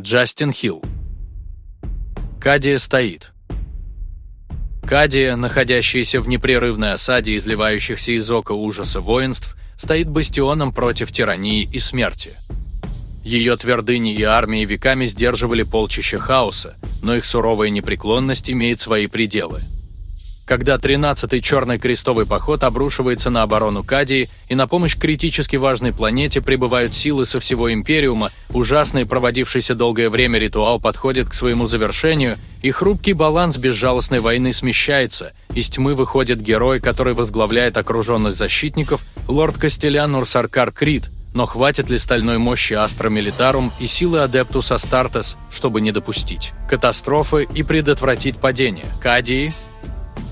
Джастин Хилл. Кадия стоит. Кадия, находящаяся в непрерывной осаде изливающихся из ока ужаса воинств, стоит бастионом против тирании и смерти. Ее твердыни и армии веками сдерживали полчища хаоса, но их суровая непреклонность имеет свои пределы – когда 13-й Черный Крестовый поход обрушивается на оборону Кадии и на помощь критически важной планете прибывают силы со всего Империума, ужасный проводившийся долгое время ритуал подходит к своему завершению, и хрупкий баланс безжалостной войны смещается, из тьмы выходит герой, который возглавляет окруженных защитников, лорд Кастелян Урсаркар Крид, но хватит ли стальной мощи Астра Милитарум и силы Адептус Астартес, чтобы не допустить катастрофы и предотвратить падение? Кадии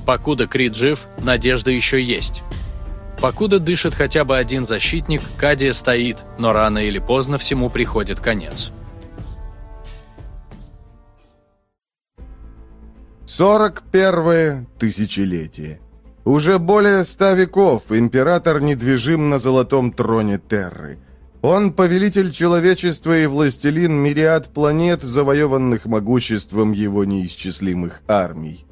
Покуда Крид жив, надежда еще есть. Покуда дышит хотя бы один защитник, Кадия стоит, но рано или поздно всему приходит конец. Сорок первое тысячелетие. Уже более ста веков император недвижим на золотом троне Терры. Он повелитель человечества и властелин мириад планет, завоеванных могуществом его неисчислимых армий.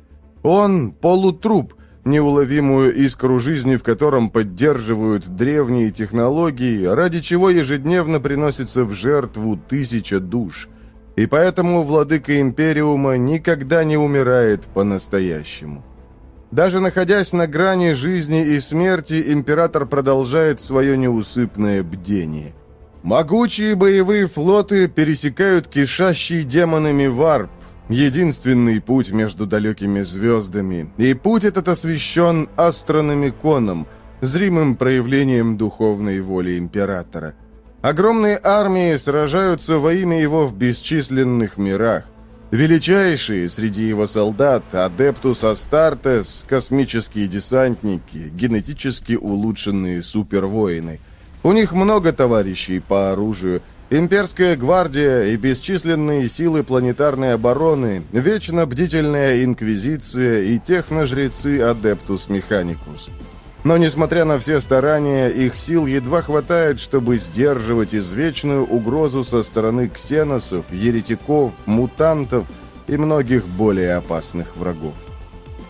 Он – полутруп, неуловимую искру жизни, в котором поддерживают древние технологии, ради чего ежедневно приносится в жертву тысяча душ. И поэтому владыка Империума никогда не умирает по-настоящему. Даже находясь на грани жизни и смерти, император продолжает свое неусыпное бдение. Могучие боевые флоты пересекают кишащий демонами варп, Единственный путь между далекими звездами, и путь этот освящен астрономиконом, зримым проявлением духовной воли императора. Огромные армии сражаются во имя его в бесчисленных мирах. Величайшие среди его солдат – Адептус Астартес, космические десантники, генетически улучшенные супервоины. У них много товарищей по оружию – Имперская гвардия и бесчисленные силы планетарной обороны, вечно бдительная инквизиция и техножрецы Адептус Механикус. Но, несмотря на все старания, их сил едва хватает, чтобы сдерживать извечную угрозу со стороны ксеносов, еретиков, мутантов и многих более опасных врагов.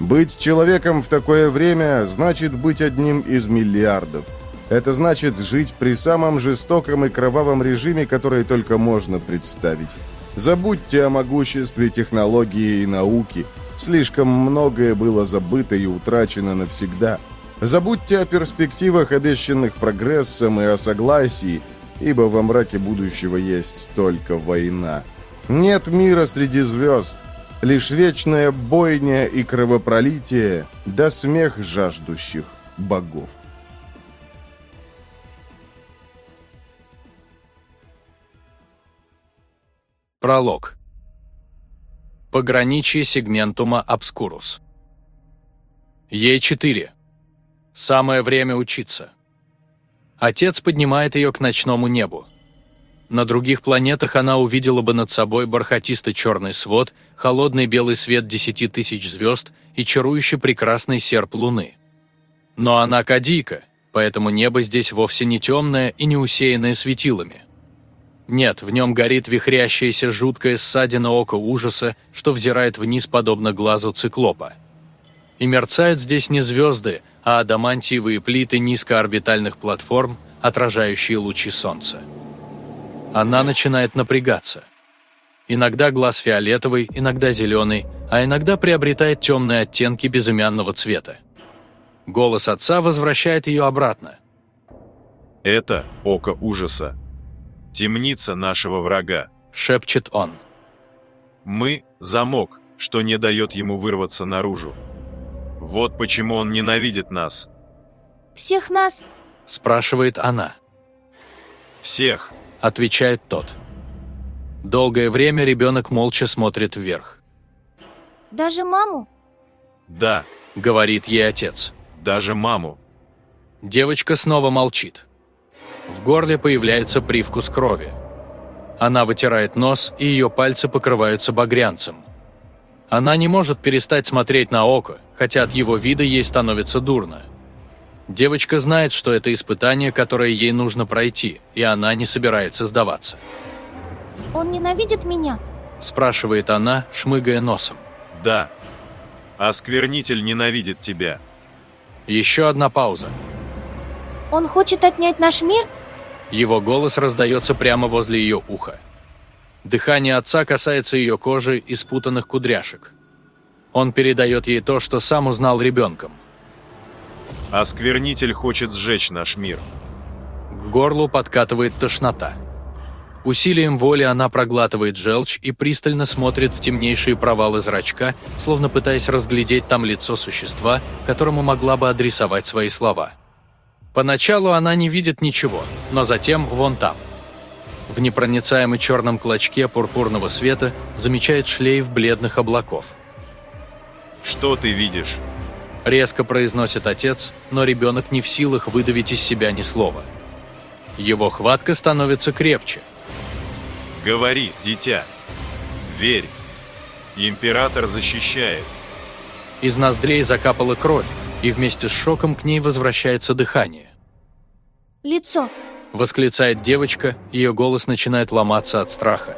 Быть человеком в такое время значит быть одним из миллиардов – это значит жить при самом жестоком и кровавом режиме, который только можно представить. Забудьте о могуществе технологии и науки. Слишком многое было забыто и утрачено навсегда. Забудьте о перспективах, обещанных прогрессом, и о согласии, ибо во мраке будущего есть только война. Нет мира среди звезд, лишь вечная бойня и кровопролитие, да смех жаждущих богов. Пролог. Пограничье сегментума обскурус. Е4. Самое время учиться. Отец поднимает ее к ночному небу. На других планетах она увидела бы над собой бархатистый черный свод, холодный белый свет десяти тысяч звезд и чарующий прекрасный серп луны. Но она кадийка, поэтому небо здесь вовсе не темное и не усеянное светилами. Нет, в нем горит вихрящаяся жуткая ссадина ока ужаса, что взирает вниз подобно глазу циклопа. И мерцают здесь не звезды, а адамантиевые плиты низкоорбитальных платформ, отражающие лучи солнца. Она начинает напрягаться. Иногда глаз фиолетовый, иногда зеленый, а иногда приобретает темные оттенки безымянного цвета. Голос отца возвращает ее обратно. «Это око ужаса», темница нашего врага», — шепчет он. «Мы — замок, что не дает ему вырваться наружу. Вот почему он ненавидит нас». «Всех нас?» — спрашивает она. «Всех», — отвечает тот. Долгое время ребенок молча смотрит вверх. «Даже маму?» «Да», — говорит ей отец. «Даже маму». Девочка снова молчит. В горле появляется привкус крови. Она вытирает нос, и ее пальцы покрываются багрянцем. Она не может перестать смотреть на око, хотя от его вида ей становится дурно. Девочка знает, что это испытание, которое ей нужно пройти, и она не собирается сдаваться. Он ненавидит меня? Спрашивает она, шмыгая носом. Да. Осквернитель ненавидит тебя. Еще одна пауза. Он хочет отнять наш мир? Его голос раздается прямо возле ее уха. Дыхание отца касается ее кожи и спутанных кудряшек. Он передает ей то, что сам узнал ребенком. Осквернитель хочет сжечь наш мир. К горлу подкатывает тошнота. Усилием воли она проглатывает желчь и пристально смотрит в темнейшие провалы зрачка, словно пытаясь разглядеть там лицо существа, которому могла бы адресовать свои слова. Поначалу она не видит ничего, но затем вон там. В непроницаемом черном клочке пурпурного света замечает шлейф бледных облаков. Что ты видишь? Резко произносит отец, но ребенок не в силах выдавить из себя ни слова. Его хватка становится крепче – Говори, дитя. Верь. Император защищает. Из ноздрей закапала кровь, и вместе с шоком к ней возвращается дыхание. Лицо. Восклицает девочка, ее голос начинает ломаться от страха.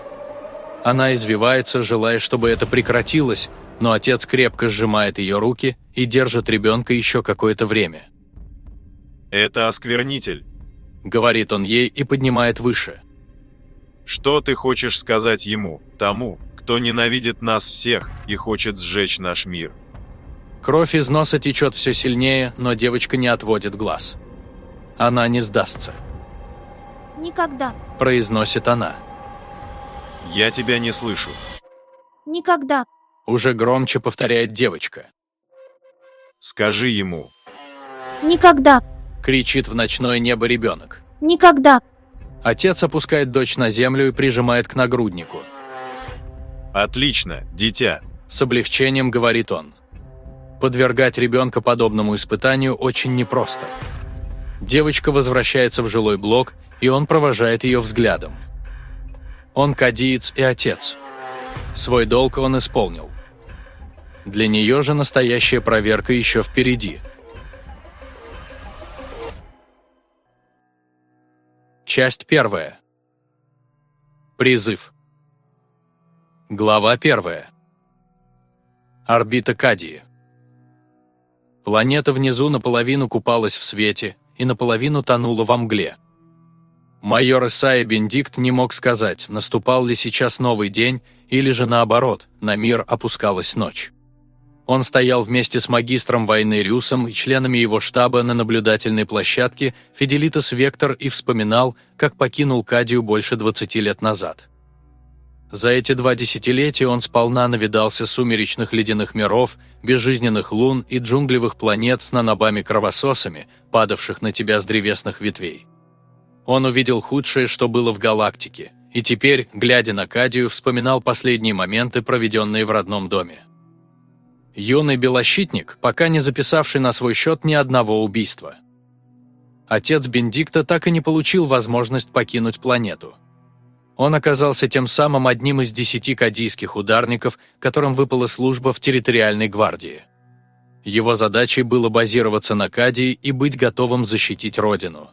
Она извивается, желая, чтобы это прекратилось, но отец крепко сжимает ее руки и держит ребенка еще какое-то время. «Это осквернитель», — говорит он ей и поднимает выше. Что ты хочешь сказать ему, тому, кто ненавидит нас всех и хочет сжечь наш мир? Кровь из носа течет все сильнее, но девочка не отводит глаз. Она не сдастся. «Никогда», – произносит она. «Я тебя не слышу». «Никогда», – уже громче повторяет девочка. «Скажи ему». «Никогда», – кричит в ночное небо ребенок. «Никогда». Отец опускает дочь на землю и прижимает к нагруднику. «Отлично, дитя!» – с облегчением говорит он. Подвергать ребенка подобному испытанию очень непросто. Девочка возвращается в жилой блок, и он провожает ее взглядом. Он кадиец и отец. Свой долг он исполнил. Для нее же настоящая проверка еще впереди – Часть первая. Призыв. Глава первая. Орбита Кадии. Планета внизу наполовину купалась в свете и наполовину тонула во мгле. Майор Исайя Бендикт не мог сказать, наступал ли сейчас новый день или же наоборот, на мир опускалась ночь. Он стоял вместе с магистром войны Рюсом и членами его штаба на наблюдательной площадке Фиделитас Вектор и вспоминал, как покинул Кадию больше 20 лет назад. За эти два десятилетия он сполна навидался сумеречных ледяных миров, безжизненных лун и джунглевых планет с нанобами-кровососами, падавших на тебя с древесных ветвей. Он увидел худшее, что было в галактике, и теперь, глядя на Кадию, вспоминал последние моменты, проведенные в родном доме. Юный белощитник, пока не записавший на свой счет ни одного убийства. Отец Бендикта так и не получил возможность покинуть планету. Он оказался тем самым одним из десяти кадийских ударников, которым выпала служба в территориальной гвардии. Его задачей было базироваться на Кадии и быть готовым защитить родину.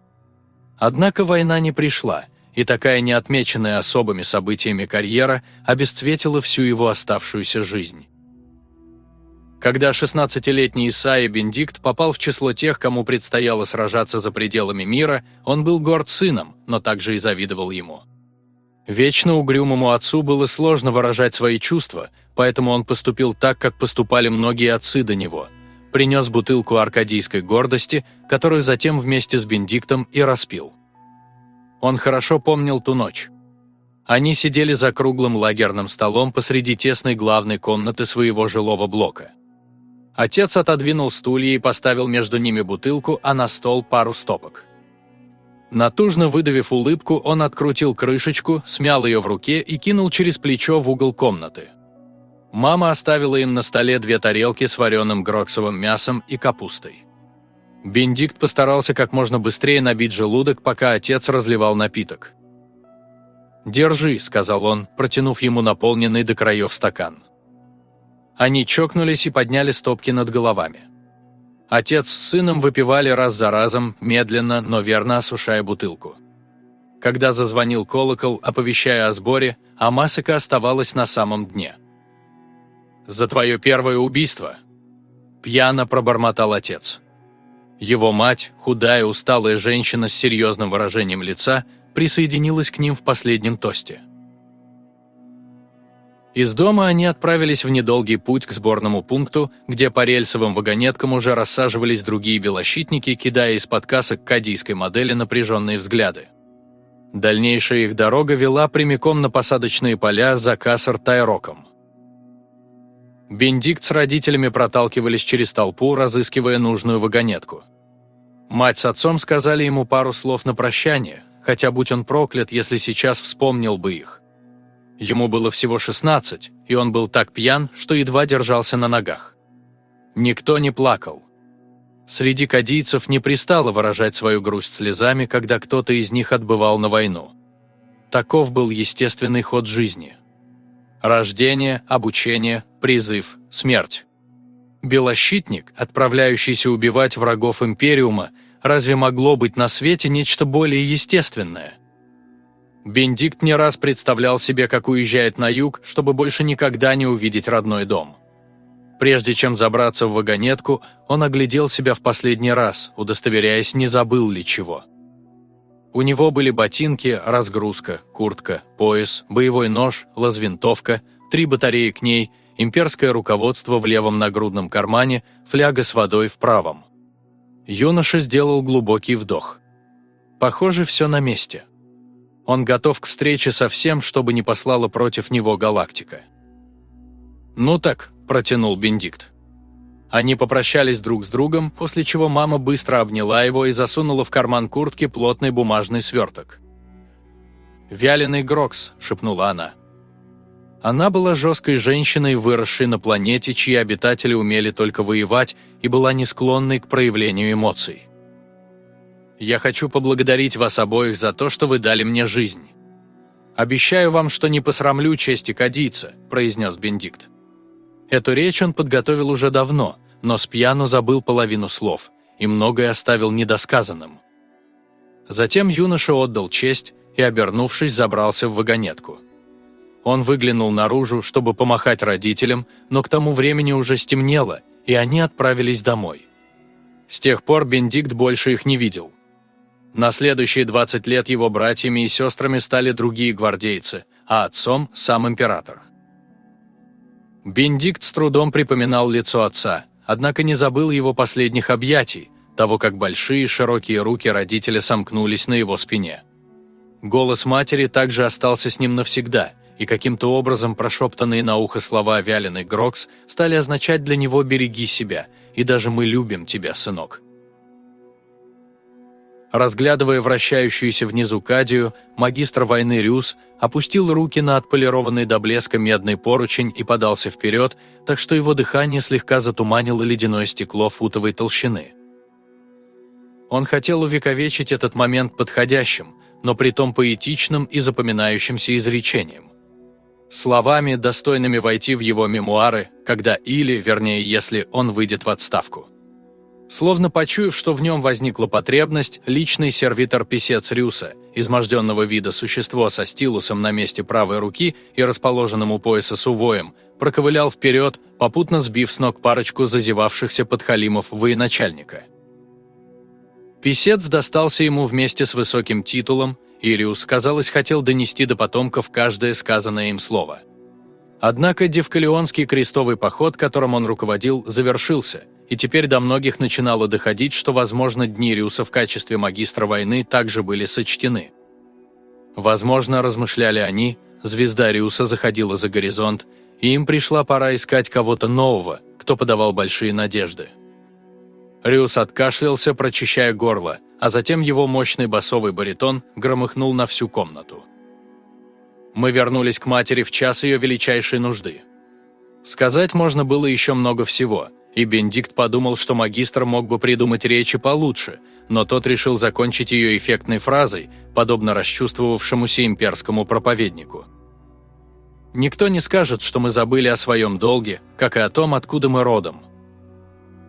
Однако война не пришла, и такая неотмеченная особыми событиями карьера обесцветила всю его оставшуюся жизнь. Когда 16-летний Исайя Бендикт попал в число тех, кому предстояло сражаться за пределами мира, он был горд сыном, но также и завидовал ему. Вечно угрюмому отцу было сложно выражать свои чувства, поэтому он поступил так, как поступали многие отцы до него. Принес бутылку аркадийской гордости, которую затем вместе с Бендиктом и распил. Он хорошо помнил ту ночь. Они сидели за круглым лагерным столом посреди тесной главной комнаты своего жилого блока. Отец отодвинул стулья и поставил между ними бутылку, а на стол пару стопок. Натужно выдавив улыбку, он открутил крышечку, смял ее в руке и кинул через плечо в угол комнаты. Мама оставила им на столе две тарелки с вареным гроксовым мясом и капустой. Бендикт постарался как можно быстрее набить желудок, пока отец разливал напиток. «Держи», — сказал он, протянув ему наполненный до краев стакан. Они чокнулись и подняли стопки над головами. Отец с сыном выпивали раз за разом, медленно, но верно осушая бутылку. Когда зазвонил колокол, оповещая о сборе, а Масака оставалась на самом дне. «За твое первое убийство!» Пьяно пробормотал отец. Его мать, худая, усталая женщина с серьезным выражением лица, присоединилась к ним в последнем тосте. Из дома они отправились в недолгий путь к сборному пункту, где по рельсовым вагонеткам уже рассаживались другие белощитники, кидая из-под касок кадийской модели напряженные взгляды. Дальнейшая их дорога вела прямиком на посадочные поля за Кассар-Тайроком. Бендикт с родителями проталкивались через толпу, разыскивая нужную вагонетку. Мать с отцом сказали ему пару слов на прощание, хотя будь он проклят, если сейчас вспомнил бы их. Ему было всего 16, и он был так пьян, что едва держался на ногах. Никто не плакал. Среди кадийцев не пристало выражать свою грусть слезами, когда кто-то из них отбывал на войну. Таков был естественный ход жизни. Рождение, обучение, призыв, смерть. Белощитник, отправляющийся убивать врагов Империума, разве могло быть на свете нечто более естественное – Бендикт не раз представлял себе, как уезжает на юг, чтобы больше никогда не увидеть родной дом. Прежде чем забраться в вагонетку, он оглядел себя в последний раз, удостоверяясь, не забыл ли чего. У него были ботинки, разгрузка, куртка, пояс, боевой нож, лазвинтовка, три батареи к ней, имперское руководство в левом нагрудном кармане, фляга с водой в правом. Юноша сделал глубокий вдох. Похоже, все на месте. Он готов к встрече со всем, чтобы не послала против него галактика. «Ну так», – протянул Бендикт. Они попрощались друг с другом, после чего мама быстро обняла его и засунула в карман куртки плотный бумажный сверток. «Вяленый Грокс», – шепнула она. Она была жесткой женщиной, выросшей на планете, чьи обитатели умели только воевать и была не склонной к проявлению эмоций. Я хочу поблагодарить вас обоих за то, что вы дали мне жизнь. Обещаю вам, что не посрамлю чести кадийца», – произнес Бендикт. Эту речь он подготовил уже давно, но с пьяну забыл половину слов и многое оставил недосказанным. Затем юноша отдал честь и, обернувшись, забрался в вагонетку. Он выглянул наружу, чтобы помахать родителям, но к тому времени уже стемнело, и они отправились домой. С тех пор Бендикт больше их не видел. На следующие 20 лет его братьями и сестрами стали другие гвардейцы, а отцом – сам император. Бендикт с трудом припоминал лицо отца, однако не забыл его последних объятий, того, как большие широкие руки родителя сомкнулись на его спине. Голос матери также остался с ним навсегда, и каким-то образом прошептанные на ухо слова вяленый Грокс стали означать для него «береги себя», и даже «мы любим тебя, сынок». Разглядывая вращающуюся внизу Кадию, магистр войны Рюс опустил руки на отполированный до блеска медный поручень и подался вперед, так что его дыхание слегка затуманило ледяное стекло футовой толщины. Он хотел увековечить этот момент подходящим, но при том поэтичным и запоминающимся изречением. Словами, достойными войти в его мемуары, когда или, вернее, если он выйдет в отставку. Словно почуяв, что в нем возникла потребность, личный сервитор-писец Рюса, изможденного вида существо со стилусом на месте правой руки и расположенным у пояса с увоем, проковылял вперед, попутно сбив с ног парочку зазевавшихся подхалимов военачальника. Писец достался ему вместе с высоким титулом, и Рюс, казалось, хотел донести до потомков каждое сказанное им слово. Однако Девкалионский крестовый поход, которым он руководил, завершился – и теперь до многих начинало доходить, что, возможно, дни Рюса в качестве магистра войны также были сочтены. Возможно, размышляли они, звезда Рюса заходила за горизонт, и им пришла пора искать кого-то нового, кто подавал большие надежды. Рюс откашлялся, прочищая горло, а затем его мощный басовый баритон громыхнул на всю комнату. Мы вернулись к матери в час ее величайшей нужды. Сказать можно было еще много всего – и Бендикт подумал, что магистр мог бы придумать речи получше, но тот решил закончить ее эффектной фразой, подобно расчувствовавшемуся имперскому проповеднику. «Никто не скажет, что мы забыли о своем долге, как и о том, откуда мы родом.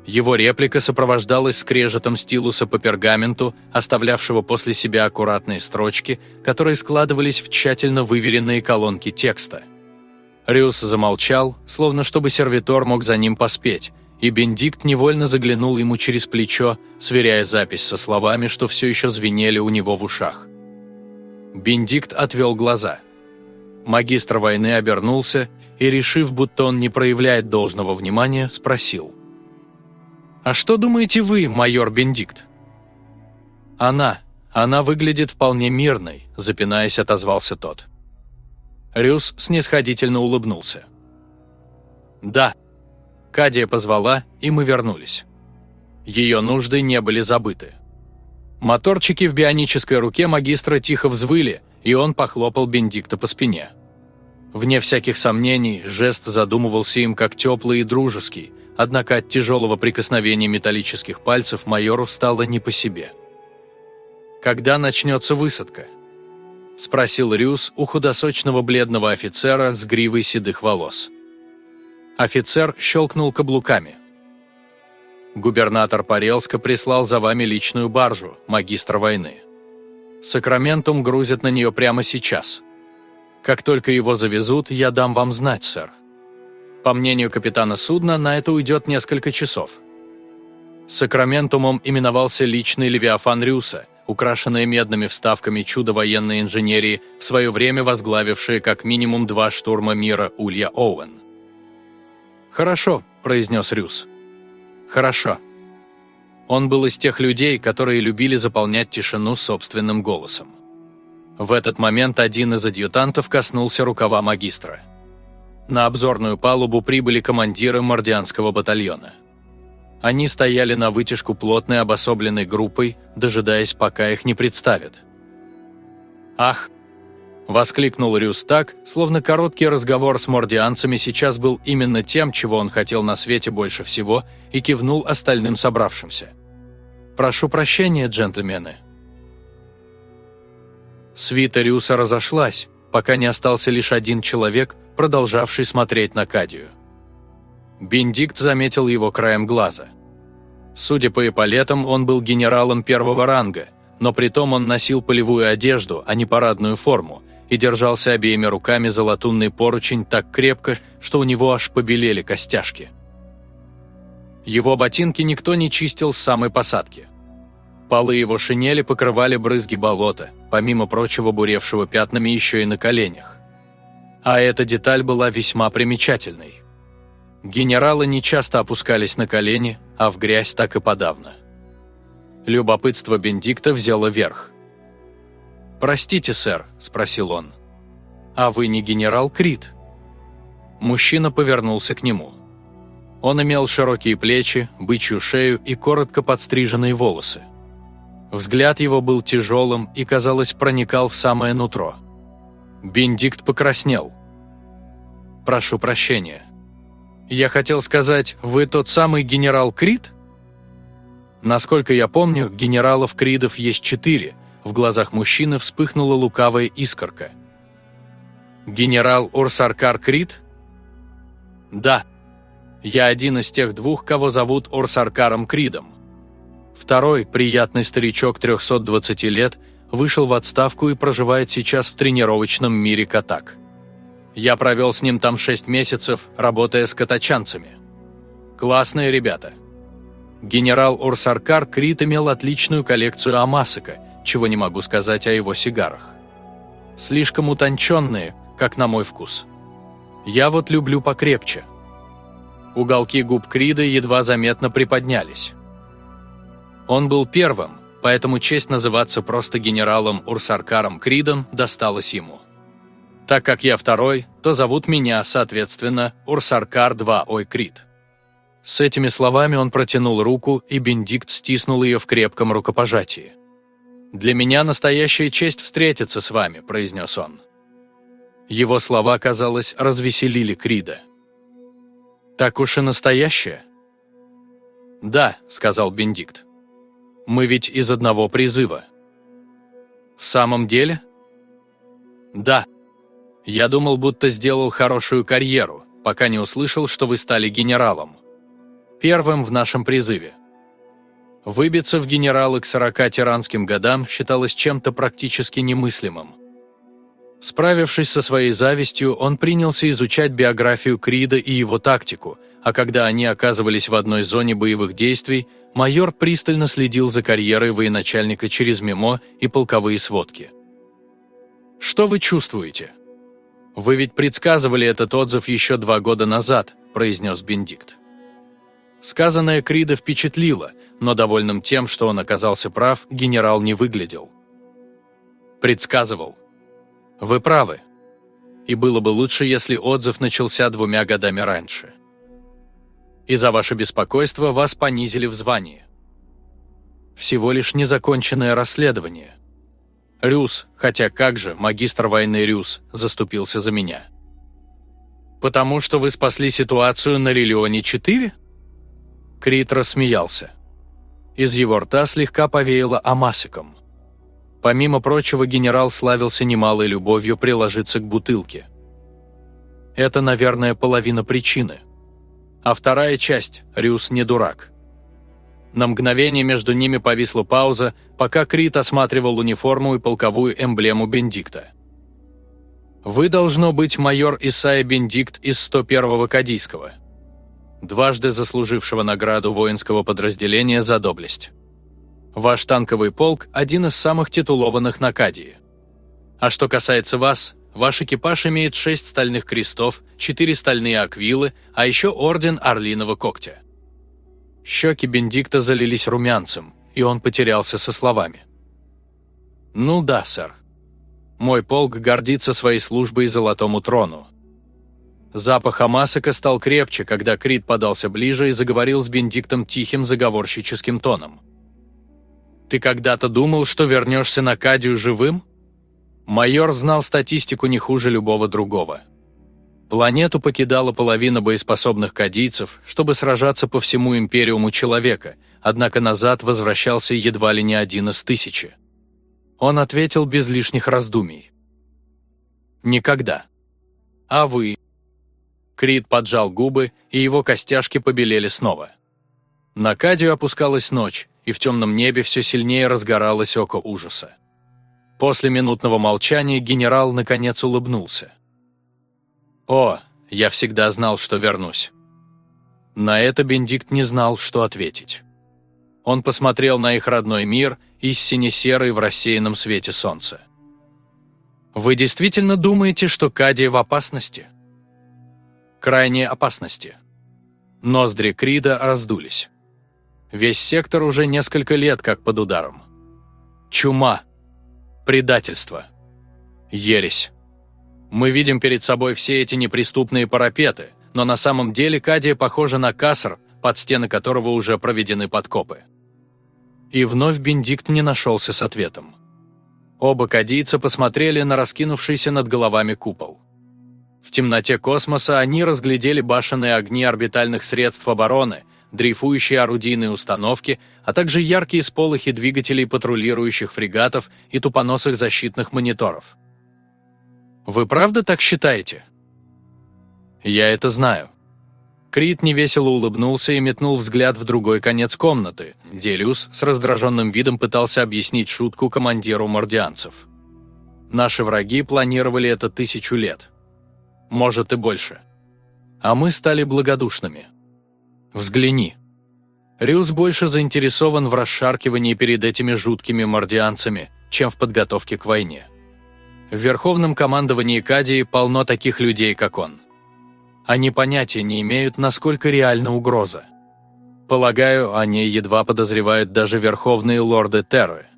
Его реплика сопровождалась скрежетом стилуса по пергаменту, оставлявшего после себя аккуратные строчки, которые складывались в тщательно выверенные колонки текста. Рюс замолчал, словно чтобы сервитор мог за ним поспеть, и Бендикт невольно заглянул ему через плечо, сверяя запись со словами, что все еще звенели у него в ушах. Бендикт отвел глаза. Магистр войны обернулся и, решив, будто он не проявляет должного внимания, спросил. «А что думаете вы, майор Бендикт?» «Она. Она выглядит вполне мирной», – запинаясь, отозвался тот. Рюс снисходительно улыбнулся. «Да». Кадия позвала, и мы вернулись. Ее нужды не были забыты. Моторчики в бионической руке магистра тихо взвыли, и он похлопал Бендикта по спине. Вне всяких сомнений, жест задумывался им как теплый и дружеский, однако от тяжелого прикосновения металлических пальцев майору стало не по себе. «Когда начнется высадка?» – спросил Рюс у худосочного бледного офицера с гривой седых волос. Офицер щелкнул каблуками. «Губернатор Парелска прислал за вами личную баржу, магистр войны. Сакраментум грузят на нее прямо сейчас. Как только его завезут, я дам вам знать, сэр». По мнению капитана судна, на это уйдет несколько часов. Сакраментумом именовался личный Левиафан Рюса, украшенный медными вставками чудо военной инженерии, в свое время возглавившие как минимум два штурма мира Улья Оуэн. «Хорошо», – произнес Рюс. «Хорошо». Он был из тех людей, которые любили заполнять тишину собственным голосом. В этот момент один из адъютантов коснулся рукава магистра. На обзорную палубу прибыли командиры мордианского батальона. Они стояли на вытяжку плотной обособленной группой, дожидаясь, пока их не представят. «Ах!» – воскликнул Рюс так, словно короткий разговор с мордианцами сейчас был именно тем, чего он хотел на свете больше всего, и кивнул остальным собравшимся. «Прошу прощения, джентльмены». Свита Рюса разошлась, пока не остался лишь один человек, продолжавший смотреть на Кадию. Бендикт заметил его краем глаза. Судя по эполетам, он был генералом первого ранга, но притом он носил полевую одежду, а не парадную форму, и держался обеими руками за латунный поручень так крепко, что у него аж побелели костяшки. Его ботинки никто не чистил с самой посадки. Полы его шинели покрывали брызги болота, помимо прочего буревшего пятнами еще и на коленях. А эта деталь была весьма примечательной. Генералы не часто опускались на колени, а в грязь так и подавно. Любопытство Бендикта взяло верх. «Простите, сэр», – спросил он. «А вы не генерал Крит?» Мужчина повернулся к нему. Он имел широкие плечи, бычью шею и коротко подстриженные волосы. Взгляд его был тяжелым и, казалось, проникал в самое нутро. Бендикт покраснел. «Прошу прощения. Я хотел сказать, вы тот самый генерал Крид?» Насколько я помню, генералов Кридов есть четыре. В глазах мужчины вспыхнула лукавая искорка. «Генерал Урсаркар Крид?» «Да. Я один из тех двух, кого зовут Урсаркаром Кридом. Второй, приятный старичок 320 лет, вышел в отставку и проживает сейчас в тренировочном мире катак. Я провел с ним там 6 месяцев, работая с катачанцами. Классные ребята. Генерал Урсаркар Крит имел отличную коллекцию амасака, чего не могу сказать о его сигарах. Слишком утонченные, как на мой вкус. Я вот люблю покрепче. Уголки губ Крида едва заметно приподнялись. Он был первым, поэтому честь называться просто генералом Урсаркаром Кридом досталась ему. Так как я второй, то зовут меня, соответственно, Урсаркар-2 Ой Крид. С этими словами он протянул руку, и Бендикт стиснул ее в крепком рукопожатии. «Для меня настоящая честь встретиться с вами», – произнес он. Его слова, казалось, развеселили Крида. «Так уж и настоящее?» «Да», – сказал Бендикт. Мы ведь из одного призыва. В самом деле? Да. Я думал, будто сделал хорошую карьеру, пока не услышал, что вы стали генералом. первым в нашем призыве. Выбиться в генералы к 40 тиранским годам считалось чем-то практически немыслимым. Справившись со своей завистью, он принялся изучать биографию Крида и его тактику, а когда они оказывались в одной зоне боевых действий, майор пристально следил за карьерой военачальника через мемо и полковые сводки. «Что вы чувствуете?» «Вы ведь предсказывали этот отзыв еще два года назад», – произнес Бендикт. Сказанное Крида впечатлило, но довольным тем, что он оказался прав, генерал не выглядел. Предсказывал. Вы правы. И было бы лучше, если отзыв начался двумя годами раньше. И за ваше беспокойство вас понизили в звании. Всего лишь незаконченное расследование. Рюс, хотя как же, магистр войны Рюс, заступился за меня. «Потому что вы спасли ситуацию на Лилионе-4?» Крит рассмеялся. Из его рта слегка повеяло амасиком. Помимо прочего, генерал славился немалой любовью приложиться к бутылке. Это, наверное, половина причины. А вторая часть – Рюс не дурак. На мгновение между ними повисла пауза, пока Крит осматривал униформу и полковую эмблему Бендикта. «Вы, должно быть, майор Исайя Бендикт из 101-го Кадийского», дважды заслужившего награду воинского подразделения за доблесть. Ваш танковый полк – один из самых титулованных на Кадии. А что касается вас, ваш экипаж имеет шесть стальных крестов, четыре стальные аквилы, а еще орден Орлиного когтя. Щеки Бендикта залились румянцем, и он потерялся со словами. «Ну да, сэр. Мой полк гордится своей службой золотому трону. Запах Амасака стал крепче, когда Крит подался ближе и заговорил с Бендиктом тихим заговорщическим тоном. «Ты когда-то думал, что вернешься на Кадию живым?» Майор знал статистику не хуже любого другого. Планету покидала половина боеспособных кадийцев, чтобы сражаться по всему Империуму Человека, однако назад возвращался едва ли не один из тысячи. Он ответил без лишних раздумий. «Никогда. А вы?» Крит поджал губы, и его костяшки побелели снова. На Кадию опускалась ночь, и в темном небе все сильнее разгоралось око ужаса. После минутного молчания генерал наконец улыбнулся. «О, я всегда знал, что вернусь». На это Бендикт не знал, что ответить. Он посмотрел на их родной мир, из сине-серый в рассеянном свете солнца. «Вы действительно думаете, что Кадия в опасности?» Крайней опасности. Ноздри Крида раздулись. Весь сектор уже несколько лет как под ударом. Чума. Предательство. Ересь. Мы видим перед собой все эти неприступные парапеты, но на самом деле Кадия похожа на кассер, под стены которого уже проведены подкопы. И вновь Бендикт не нашелся с ответом. Оба кадийца посмотрели на раскинувшийся над головами купол. В темноте космоса они разглядели башенные огни орбитальных средств обороны, дрейфующие орудийные установки, а также яркие сполохи двигателей патрулирующих фрегатов и тупоносых защитных мониторов. «Вы правда так считаете?» «Я это знаю». Крит невесело улыбнулся и метнул взгляд в другой конец комнаты, где Люс с раздраженным видом пытался объяснить шутку командиру мордианцев. «Наши враги планировали это тысячу лет» может и больше. А мы стали благодушными. Взгляни. Рюс больше заинтересован в расшаркивании перед этими жуткими мордианцами, чем в подготовке к войне. В Верховном командовании Кадии полно таких людей, как он. Они понятия не имеют, насколько реальна угроза. Полагаю, они едва подозревают даже верховные лорды Терры –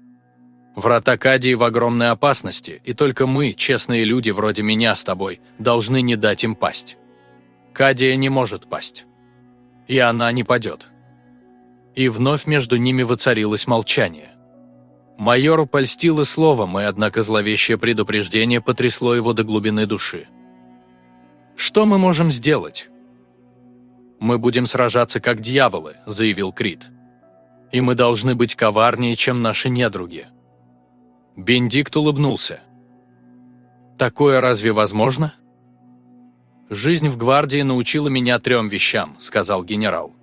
Врата Кадии в огромной опасности, и только мы, честные люди вроде меня с тобой, должны не дать им пасть. Кадия не может пасть. И она не падет. И вновь между ними воцарилось молчание. Майору польстило словом, и однако зловещее предупреждение потрясло его до глубины души. «Что мы можем сделать?» «Мы будем сражаться как дьяволы», — заявил Крит. «И мы должны быть коварнее, чем наши недруги». Бендикт улыбнулся. «Такое разве возможно?» «Жизнь в гвардии научила меня трем вещам», — сказал генерал.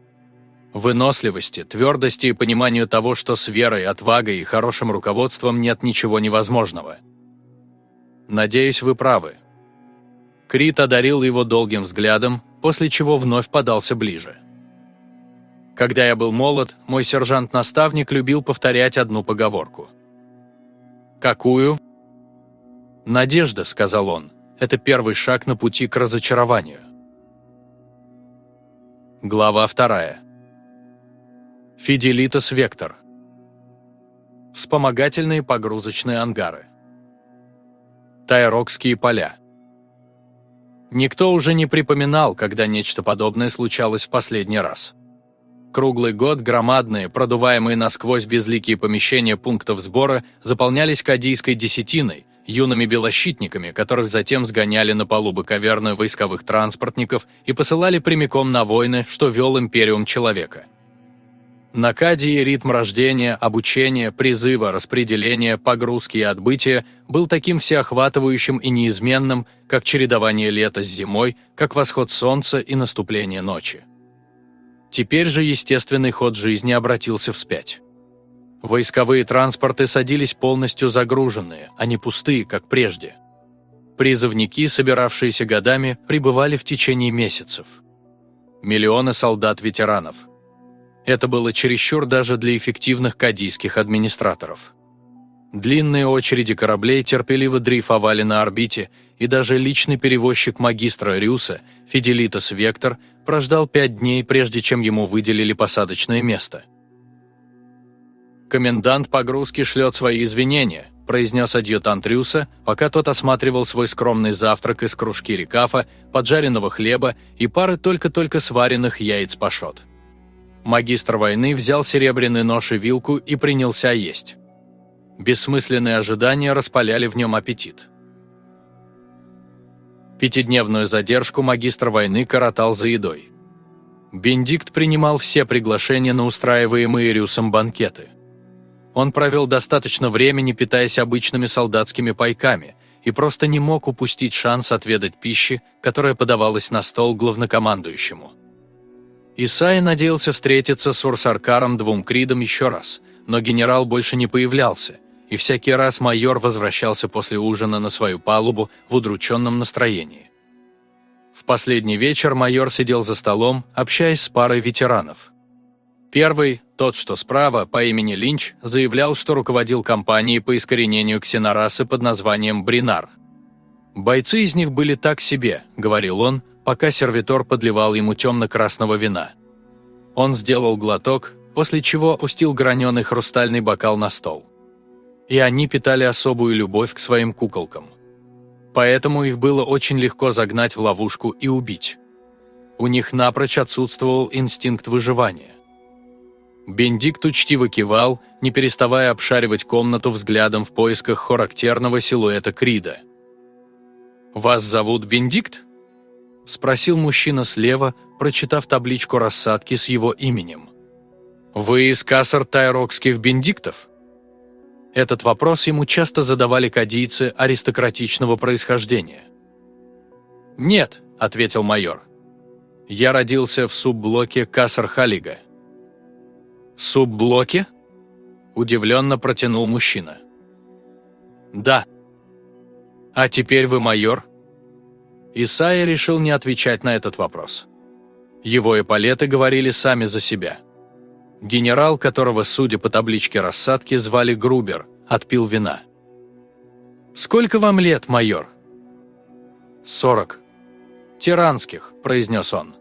Выносливости, твердости и пониманию того, что с верой, отвагой и хорошим руководством нет ничего невозможного. Надеюсь, вы правы. Крит одарил его долгим взглядом, после чего вновь подался ближе. Когда я был молод, мой сержант-наставник любил повторять одну поговорку. «Какую?» «Надежда», — сказал он, — «это первый шаг на пути к разочарованию». Глава вторая. Фиделитас Вектор. Вспомогательные погрузочные ангары. Тайрокские поля. Никто уже не припоминал, когда нечто подобное случалось в последний раз. Круглый год громадные, продуваемые насквозь безликие помещения пунктов сбора заполнялись кадийской десятиной, юными белощитниками, которых затем сгоняли на палубы каверны войсковых транспортников и посылали прямиком на войны, что вел империум человека – на Кадии ритм рождения, обучения, призыва, распределения, погрузки и отбытия был таким всеохватывающим и неизменным, как чередование лета с зимой, как восход солнца и наступление ночи. Теперь же естественный ход жизни обратился вспять. Войсковые транспорты садились полностью загруженные, а не пустые, как прежде. Призывники, собиравшиеся годами, пребывали в течение месяцев. Миллионы солдат-ветеранов – это было чересчур даже для эффективных кадийских администраторов. Длинные очереди кораблей терпеливо дрейфовали на орбите, и даже личный перевозчик магистра Рюса, Фиделитас Вектор, прождал пять дней, прежде чем ему выделили посадочное место. «Комендант погрузки шлет свои извинения», – произнес адъютант Рюса, пока тот осматривал свой скромный завтрак из кружки рекафа, поджаренного хлеба и пары только-только сваренных яиц пашот. Магистр войны взял серебряный нож и вилку и принялся есть. Бессмысленные ожидания распаляли в нем аппетит. Пятидневную задержку магистр войны коротал за едой. Бендикт принимал все приглашения на устраиваемые Рюсом банкеты. Он провел достаточно времени, питаясь обычными солдатскими пайками, и просто не мог упустить шанс отведать пищи, которая подавалась на стол главнокомандующему. Исаи надеялся встретиться с Урсаркаром двум Кридом еще раз, но генерал больше не появлялся, и всякий раз майор возвращался после ужина на свою палубу в удрученном настроении. В последний вечер майор сидел за столом, общаясь с парой ветеранов. Первый, тот, что справа, по имени Линч, заявлял, что руководил кампанией по искоренению ксенорасы под названием «Бринар». «Бойцы из них были так себе», — говорил он, пока сервитор подливал ему темно-красного вина. Он сделал глоток, после чего опустил граненый хрустальный бокал на стол. И они питали особую любовь к своим куколкам. Поэтому их было очень легко загнать в ловушку и убить. У них напрочь отсутствовал инстинкт выживания. Бендикт учтиво кивал, не переставая обшаривать комнату взглядом в поисках характерного силуэта Крида. «Вас зовут Бендикт?» – спросил мужчина слева, прочитав табличку рассадки с его именем. «Вы из кассар тайрокских бендиктов?» Этот вопрос ему часто задавали кадийцы аристократичного происхождения. «Нет», – ответил майор. «Я родился в субблоке Кассар-Халига». «Субблоке?» – удивленно протянул мужчина. «Да». «А теперь вы майор?» Исайя решил не отвечать на этот вопрос. Его эполеты говорили сами за себя. Генерал, которого, судя по табличке рассадки, звали Грубер, отпил вина. «Сколько вам лет, майор?» «Сорок». «Тиранских», – произнес он.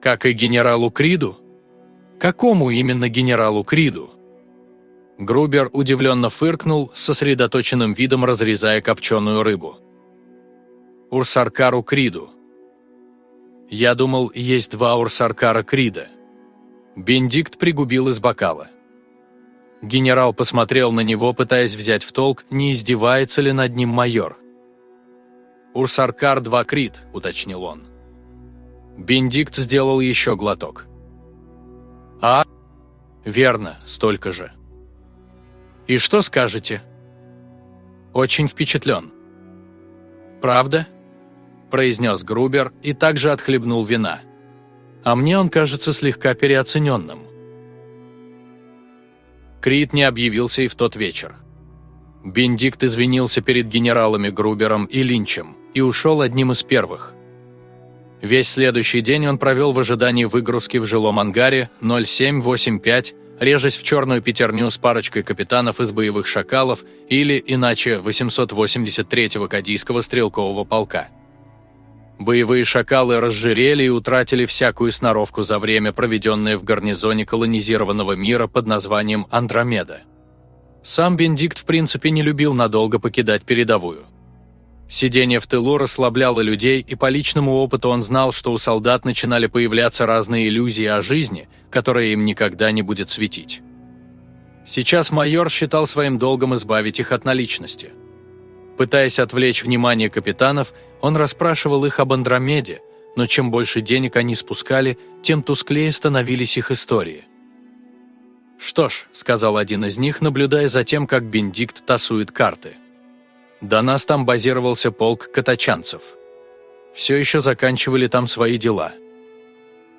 «Как и генералу Криду?» «Какому именно генералу Криду?» Грубер удивленно фыркнул, сосредоточенным видом разрезая копченую рыбу. Урсаркару Криду. Я думал, есть два Урсаркара Крида. Бендикт пригубил из бокала. Генерал посмотрел на него, пытаясь взять в толк, не издевается ли над ним майор. «Урсаркар два Крид», — уточнил он. Бендикт сделал еще глоток. «А? Верно, столько же». «И что скажете?» «Очень впечатлен». «Правда?» произнес Грубер и также отхлебнул вина. А мне он кажется слегка переоцененным. Крит не объявился и в тот вечер. Бендикт извинился перед генералами Грубером и Линчем и ушел одним из первых. Весь следующий день он провел в ожидании выгрузки в жилом ангаре 0785, режась в черную пятерню с парочкой капитанов из боевых шакалов или, иначе, 883-го Кадийского стрелкового полка. Боевые шакалы разжирели и утратили всякую сноровку за время, проведенное в гарнизоне колонизированного мира под названием Андромеда. Сам Бендикт в принципе не любил надолго покидать передовую. Сидение в тылу расслабляло людей, и по личному опыту он знал, что у солдат начинали появляться разные иллюзии о жизни, которая им никогда не будет светить. Сейчас майор считал своим долгом избавить их от наличности. Пытаясь отвлечь внимание капитанов, он расспрашивал их об Андромеде, но чем больше денег они спускали, тем тусклее становились их истории. «Что ж», — сказал один из них, наблюдая за тем, как Бендикт тасует карты — до нас там базировался полк катачанцев. Все еще заканчивали там свои дела.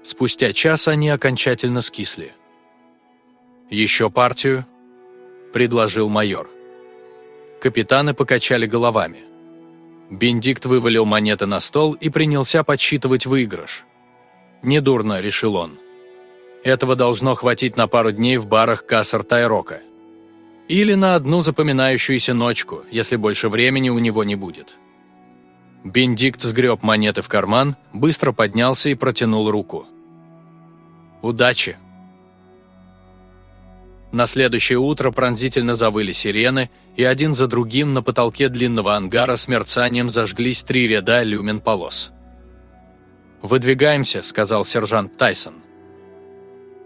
Спустя час они окончательно скисли. «Еще партию?» – предложил майор. Капитаны покачали головами. Бендикт вывалил монеты на стол и принялся подсчитывать выигрыш. «Недурно», – решил он. «Этого должно хватить на пару дней в барах Кассар Тайрока». Или на одну запоминающуюся ночку, если больше времени у него не будет. Бендикт сгреб монеты в карман, быстро поднялся и протянул руку. «Удачи!» На следующее утро пронзительно завыли сирены, и один за другим на потолке длинного ангара с мерцанием зажглись три ряда люмен-полос. «Выдвигаемся», — сказал сержант Тайсон.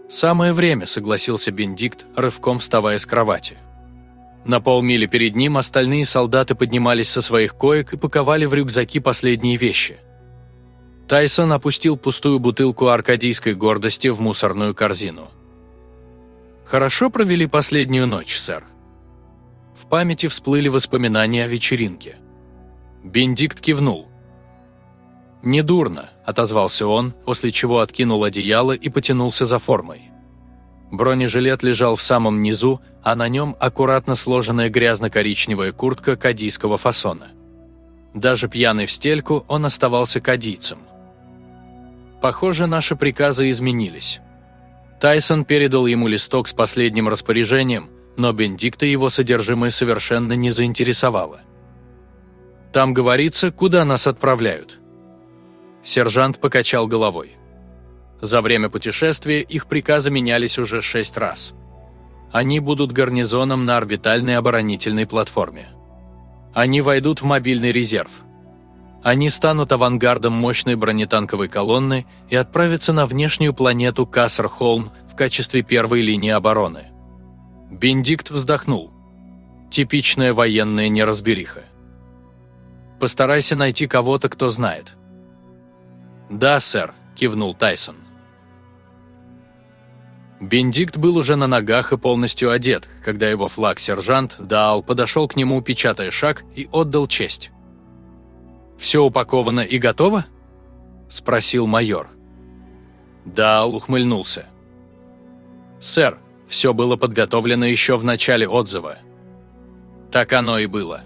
«Самое время», — согласился Бендикт, рывком вставая с кровати. На полмили перед ним остальные солдаты поднимались со своих коек и паковали в рюкзаки последние вещи. Тайсон опустил пустую бутылку аркадийской гордости в мусорную корзину. «Хорошо провели последнюю ночь, сэр». В памяти всплыли воспоминания о вечеринке. Бендикт кивнул. «Недурно», — отозвался он, после чего откинул одеяло и потянулся за формой. Бронежилет лежал в самом низу, а на нем аккуратно сложенная грязно-коричневая куртка кадийского фасона. Даже пьяный в стельку он оставался кадийцем. Похоже, наши приказы изменились. Тайсон передал ему листок с последним распоряжением, но Бендикта его содержимое совершенно не заинтересовало. «Там говорится, куда нас отправляют». Сержант покачал головой. За время путешествия их приказы менялись уже шесть раз. Они будут гарнизоном на орбитальной оборонительной платформе. Они войдут в мобильный резерв. Они станут авангардом мощной бронетанковой колонны и отправятся на внешнюю планету Кассер-Холм в качестве первой линии обороны. Бендикт вздохнул. Типичная военная неразбериха. Постарайся найти кого-то, кто знает. «Да, сэр», – кивнул Тайсон. Бендикт был уже на ногах и полностью одет, когда его флаг-сержант Даал подошел к нему, печатая шаг, и отдал честь. «Все упаковано и готово?» – спросил майор. Даал ухмыльнулся. «Сэр, все было подготовлено еще в начале отзыва». Так оно и было.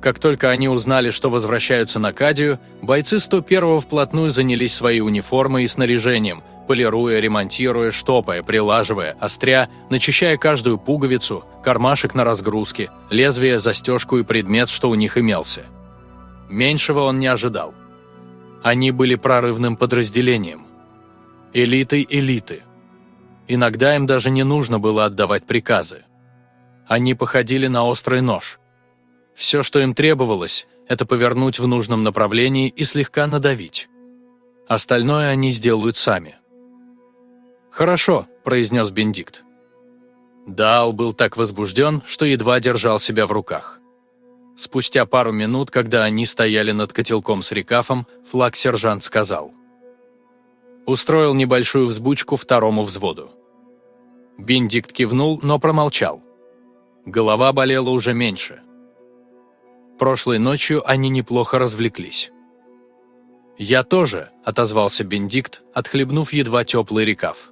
Как только они узнали, что возвращаются на Кадию, бойцы 101-го вплотную занялись своей униформой и снаряжением, полируя, ремонтируя, штопая, прилаживая, остря, начищая каждую пуговицу, кармашек на разгрузке, лезвие, застежку и предмет, что у них имелся. Меньшего он не ожидал. Они были прорывным подразделением. Элитой элиты. Иногда им даже не нужно было отдавать приказы. Они походили на острый нож. Все, что им требовалось, это повернуть в нужном направлении и слегка надавить. Остальное они сделают сами. «Хорошо», – произнес Бендикт. Дал был так возбужден, что едва держал себя в руках. Спустя пару минут, когда они стояли над котелком с рекафом, флаг-сержант сказал. Устроил небольшую взбучку второму взводу. Бендикт кивнул, но промолчал. Голова болела уже меньше. Прошлой ночью они неплохо развлеклись. «Я тоже», – отозвался Бендикт, отхлебнув едва теплый рекав.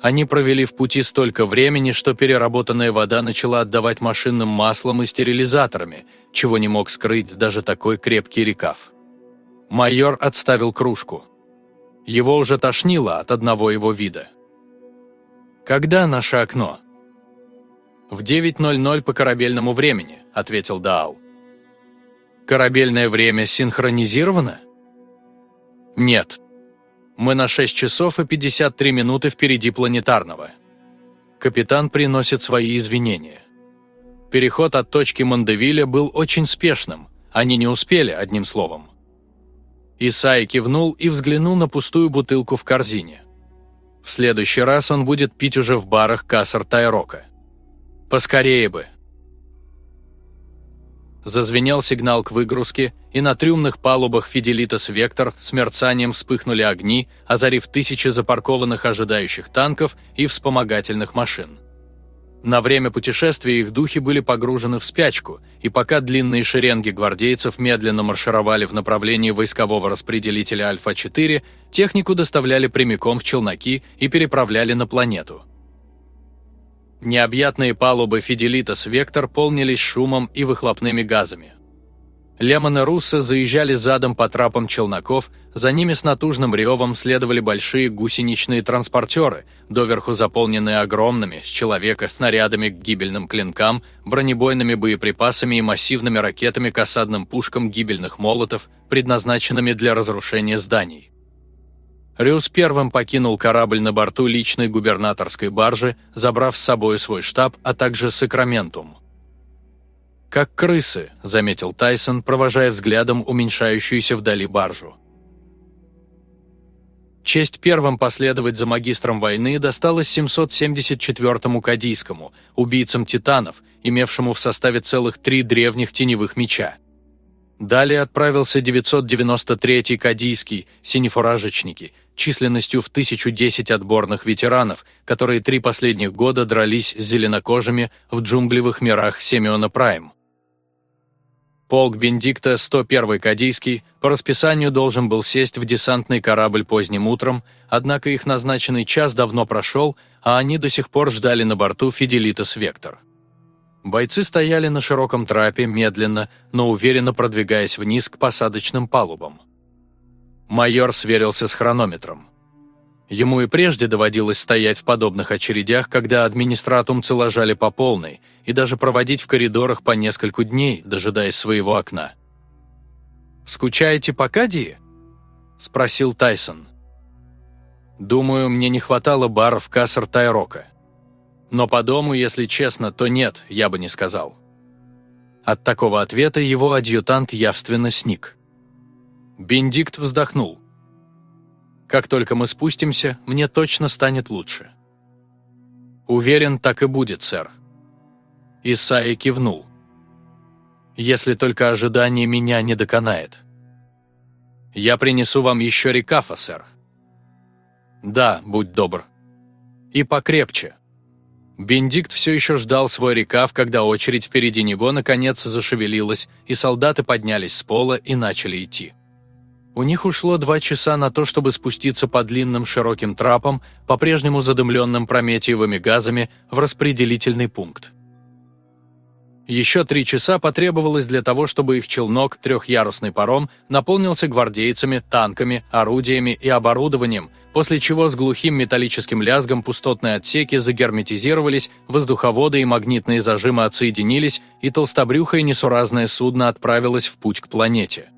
Они провели в пути столько времени, что переработанная вода начала отдавать машинным маслом и стерилизаторами, чего не мог скрыть даже такой крепкий рекав. Майор отставил кружку. Его уже тошнило от одного его вида. «Когда наше окно?» «В 9.00 по корабельному времени», – ответил Даал. «Корабельное время синхронизировано?» «Нет. Мы на 6 часов и 53 минуты впереди планетарного». Капитан приносит свои извинения. Переход от точки Мандевиля был очень спешным, они не успели, одним словом. Исаи кивнул и взглянул на пустую бутылку в корзине. В следующий раз он будет пить уже в барах Кассар Тайрока. Поскорее бы. Зазвенел сигнал к выгрузке, и на трюмных палубах Фиделитас Вектор с мерцанием вспыхнули огни, озарив тысячи запаркованных ожидающих танков и вспомогательных машин. На время путешествия их духи были погружены в спячку, и пока длинные шеренги гвардейцев медленно маршировали в направлении войскового распределителя Альфа-4, технику доставляли прямиком в челноки и переправляли на планету. Необъятные палубы Фиделитас Вектор полнились шумом и выхлопными газами. Лемон и Руссо заезжали задом по трапам челноков, за ними с натужным ревом следовали большие гусеничные транспортеры, доверху заполненные огромными, с человека, снарядами к гибельным клинкам, бронебойными боеприпасами и массивными ракетами к осадным пушкам гибельных молотов, предназначенными для разрушения зданий. Рюс первым покинул корабль на борту личной губернаторской баржи, забрав с собой свой штаб, а также Сакраментум. «Как крысы», – заметил Тайсон, провожая взглядом уменьшающуюся вдали баржу. Честь первым последовать за магистром войны досталась 774-му Кадийскому, убийцам титанов, имевшему в составе целых три древних теневых меча. Далее отправился 993-й Кадийский, синефуражечники, численностью в 1010 отборных ветеранов, которые три последних года дрались с зеленокожими в джунглевых мирах Семиона Прайм. Полк Бендикта, 101-й Кадийский, по расписанию должен был сесть в десантный корабль поздним утром, однако их назначенный час давно прошел, а они до сих пор ждали на борту Фиделитас Вектор. Бойцы стояли на широком трапе, медленно, но уверенно продвигаясь вниз к посадочным палубам. Майор сверился с хронометром. Ему и прежде доводилось стоять в подобных очередях, когда администратумцы ложали по полной, и даже проводить в коридорах по нескольку дней, дожидаясь своего окна. «Скучаете по Кадии?» – спросил Тайсон. «Думаю, мне не хватало баров Кассар Тайрока. Но по дому, если честно, то нет, я бы не сказал». От такого ответа его адъютант явственно сник. Бендикт вздохнул. Как только мы спустимся, мне точно станет лучше. Уверен, так и будет, сэр. Исаи кивнул. Если только ожидание меня не доконает. Я принесу вам еще рекафа, сэр. Да, будь добр. И покрепче. Бендикт все еще ждал свой рекав, когда очередь впереди него наконец зашевелилась, и солдаты поднялись с пола и начали идти. У них ушло два часа на то, чтобы спуститься по длинным широким трапам, по-прежнему задымленным прометиевыми газами, в распределительный пункт. Еще три часа потребовалось для того, чтобы их челнок, трехъярусный паром, наполнился гвардейцами, танками, орудиями и оборудованием, после чего с глухим металлическим лязгом пустотные отсеки загерметизировались, воздуховоды и магнитные зажимы отсоединились, и толстобрюхое несуразное судно отправилось в путь к планете.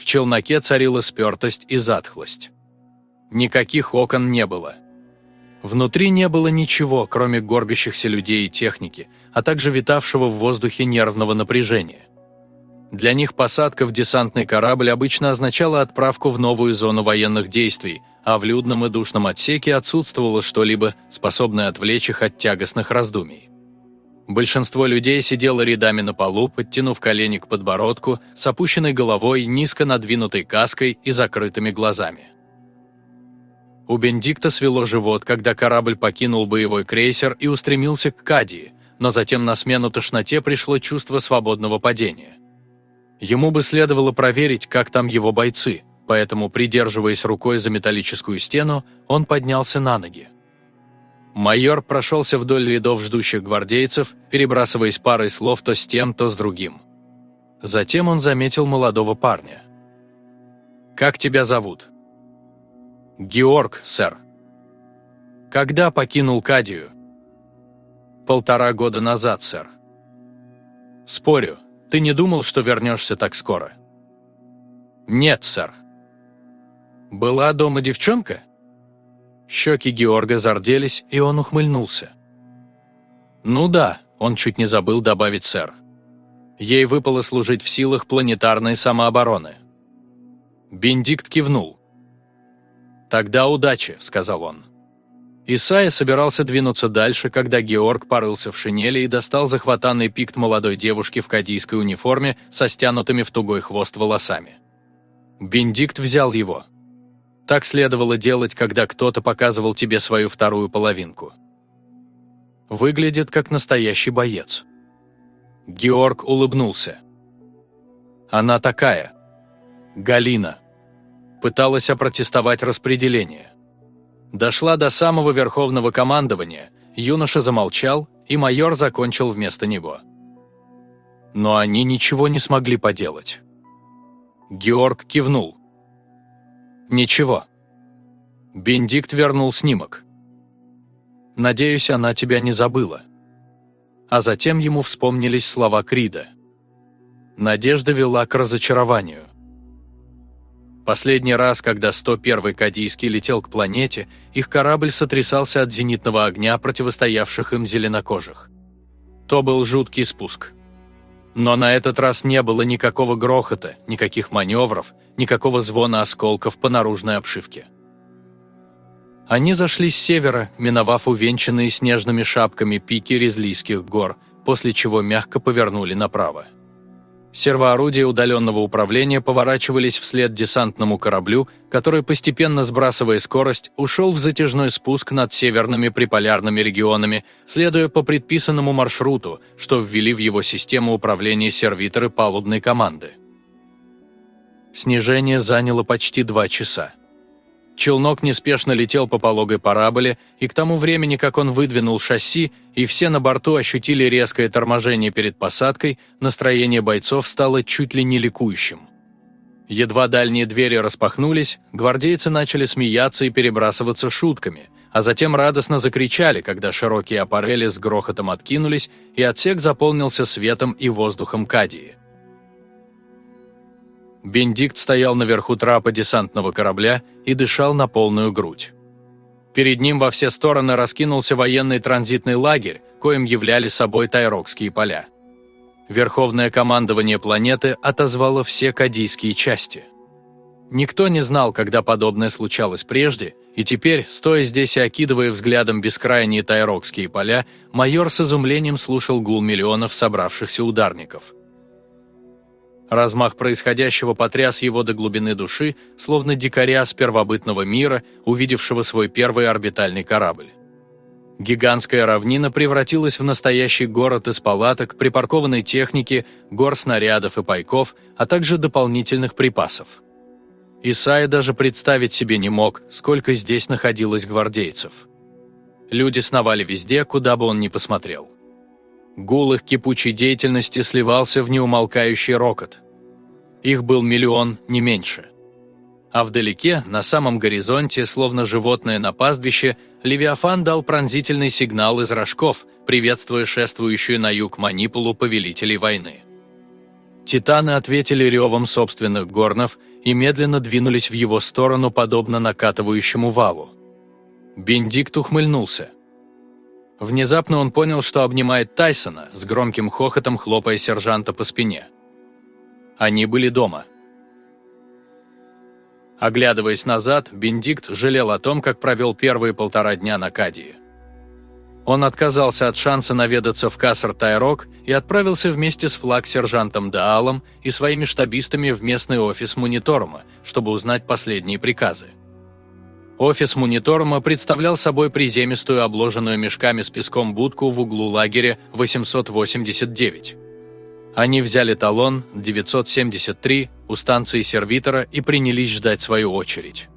В челноке царила спертость и затхлость. Никаких окон не было. Внутри не было ничего, кроме горбящихся людей и техники, а также витавшего в воздухе нервного напряжения. Для них посадка в десантный корабль обычно означала отправку в новую зону военных действий, а в людном и душном отсеке отсутствовало что-либо, способное отвлечь их от тягостных раздумий. Большинство людей сидело рядами на полу, подтянув колени к подбородку, с опущенной головой, низко надвинутой каской и закрытыми глазами. У Бендикта свело живот, когда корабль покинул боевой крейсер и устремился к Кадии, но затем на смену тошноте пришло чувство свободного падения. Ему бы следовало проверить, как там его бойцы, поэтому, придерживаясь рукой за металлическую стену, он поднялся на ноги. Майор прошелся вдоль рядов ждущих гвардейцев, перебрасываясь парой слов то с тем, то с другим. Затем он заметил молодого парня. «Как тебя зовут?» «Георг, сэр». «Когда покинул Кадию?» «Полтора года назад, сэр». «Спорю, ты не думал, что вернешься так скоро?» «Нет, сэр». «Была дома девчонка?» Щеки Георга зарделись, и он ухмыльнулся. «Ну да», – он чуть не забыл добавить сэр. Ей выпало служить в силах планетарной самообороны. Бендикт кивнул. «Тогда удачи», – сказал он. Исайя собирался двинуться дальше, когда Георг порылся в шинели и достал захватанный пикт молодой девушки в кадийской униформе со стянутыми в тугой хвост волосами. Бендикт взял его. Так следовало делать, когда кто-то показывал тебе свою вторую половинку. Выглядит как настоящий боец. Георг улыбнулся. Она такая. Галина. Пыталась опротестовать распределение. Дошла до самого верховного командования, юноша замолчал, и майор закончил вместо него. Но они ничего не смогли поделать. Георг кивнул. «Ничего». Бендикт вернул снимок. «Надеюсь, она тебя не забыла». А затем ему вспомнились слова Крида. Надежда вела к разочарованию. Последний раз, когда 101-й Кадийский летел к планете, их корабль сотрясался от зенитного огня противостоявших им зеленокожих. То был жуткий спуск. Но на этот раз не было никакого грохота, никаких маневров, никакого звона осколков по наружной обшивке. Они зашли с севера, миновав увенчанные снежными шапками пики Резлийских гор, после чего мягко повернули направо. Сервоорудия удаленного управления поворачивались вслед десантному кораблю, который, постепенно сбрасывая скорость, ушел в затяжной спуск над северными приполярными регионами, следуя по предписанному маршруту, что ввели в его систему управления сервиторы палубной команды. Снижение заняло почти два часа. Челнок неспешно летел по пологой параболе, и к тому времени, как он выдвинул шасси, и все на борту ощутили резкое торможение перед посадкой, настроение бойцов стало чуть ли не ликующим. Едва дальние двери распахнулись, гвардейцы начали смеяться и перебрасываться шутками, а затем радостно закричали, когда широкие аппарели с грохотом откинулись, и отсек заполнился светом и воздухом Кадии. Бендикт стоял наверху трапа десантного корабля и дышал на полную грудь. Перед ним во все стороны раскинулся военный транзитный лагерь, коим являли собой тайрокские поля. Верховное командование планеты отозвало все кадийские части. Никто не знал, когда подобное случалось прежде, и теперь, стоя здесь и окидывая взглядом бескрайние тайрокские поля, майор с изумлением слушал гул миллионов собравшихся ударников – Размах происходящего потряс его до глубины души, словно дикаря с первобытного мира, увидевшего свой первый орбитальный корабль. Гигантская равнина превратилась в настоящий город из палаток, припаркованной техники, гор снарядов и пайков, а также дополнительных припасов. Исайя даже представить себе не мог, сколько здесь находилось гвардейцев. Люди сновали везде, куда бы он ни посмотрел. Гул их кипучей деятельности сливался в неумолкающий рокот. Их был миллион, не меньше. А вдалеке, на самом горизонте, словно животное на пастбище, Левиафан дал пронзительный сигнал из рожков, приветствуя шествующую на юг манипулу повелителей войны. Титаны ответили ревом собственных горнов и медленно двинулись в его сторону, подобно накатывающему валу. Бендикт ухмыльнулся. Внезапно он понял, что обнимает Тайсона, с громким хохотом хлопая сержанта по спине. Они были дома. Оглядываясь назад, Бендикт жалел о том, как провел первые полтора дня на Кадии. Он отказался от шанса наведаться в Кассар Тайрок и отправился вместе с флаг-сержантом Даалом и своими штабистами в местный офис Мониторума, чтобы узнать последние приказы. Офис Мониторума представлял собой приземистую, обложенную мешками с песком будку в углу лагеря 889. Они взяли талон 973 у станции сервитора и принялись ждать свою очередь.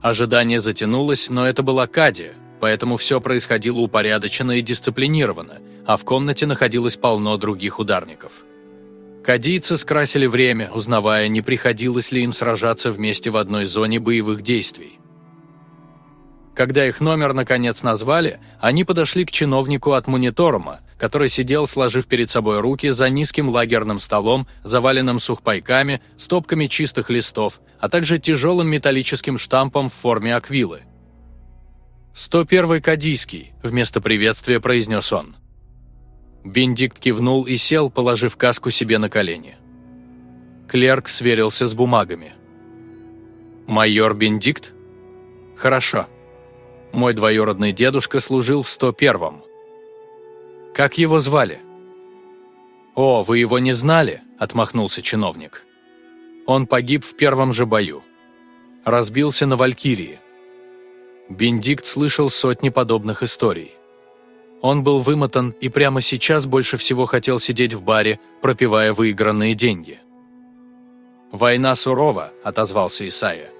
Ожидание затянулось, но это была Кадия, поэтому все происходило упорядоченно и дисциплинированно, а в комнате находилось полно других ударников. Кадийцы скрасили время, узнавая, не приходилось ли им сражаться вместе в одной зоне боевых действий. Когда их номер наконец назвали, они подошли к чиновнику от мониторума, который сидел, сложив перед собой руки за низким лагерным столом, заваленным сухпайками, стопками чистых листов, а также тяжелым металлическим штампом в форме аквилы. «101-й Кадийский», – вместо приветствия произнес он. Бендикт кивнул и сел, положив каску себе на колени. Клерк сверился с бумагами. «Майор Бендикт?» «Хорошо. Мой двоюродный дедушка служил в 101-м. Как его звали?» «О, вы его не знали?» – отмахнулся чиновник. «Он погиб в первом же бою. Разбился на Валькирии. Бендикт слышал сотни подобных историй. Он был вымотан и прямо сейчас больше всего хотел сидеть в баре, пропивая выигранные деньги. «Война сурова», – отозвался Исайя.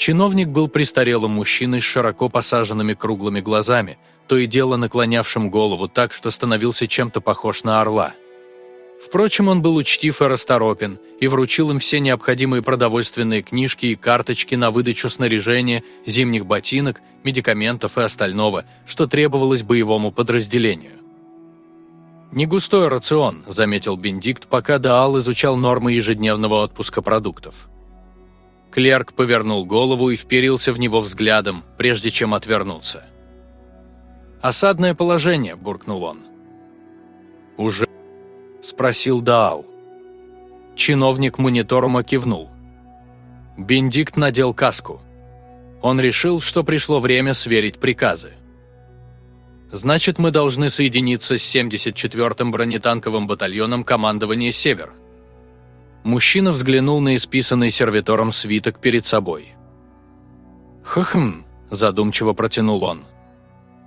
Чиновник был престарелым мужчиной с широко посаженными круглыми глазами, то и дело наклонявшим голову так, что становился чем-то похож на орла. Впрочем, он был учтив и расторопен, и вручил им все необходимые продовольственные книжки и карточки на выдачу снаряжения, зимних ботинок, медикаментов и остального, что требовалось боевому подразделению. «Не густой рацион», – заметил Бендикт, пока Даал изучал нормы ежедневного отпуска продуктов. Клерк повернул голову и вперился в него взглядом, прежде чем отвернуться. «Осадное положение», – буркнул он. «Уже?» – спросил Даал. Чиновник мониторума кивнул. Бендикт надел каску. Он решил, что пришло время сверить приказы. «Значит, мы должны соединиться с 74-м бронетанковым батальоном командования «Север». Мужчина взглянул на исписанный сервитором свиток перед собой. «Хм», – задумчиво протянул он.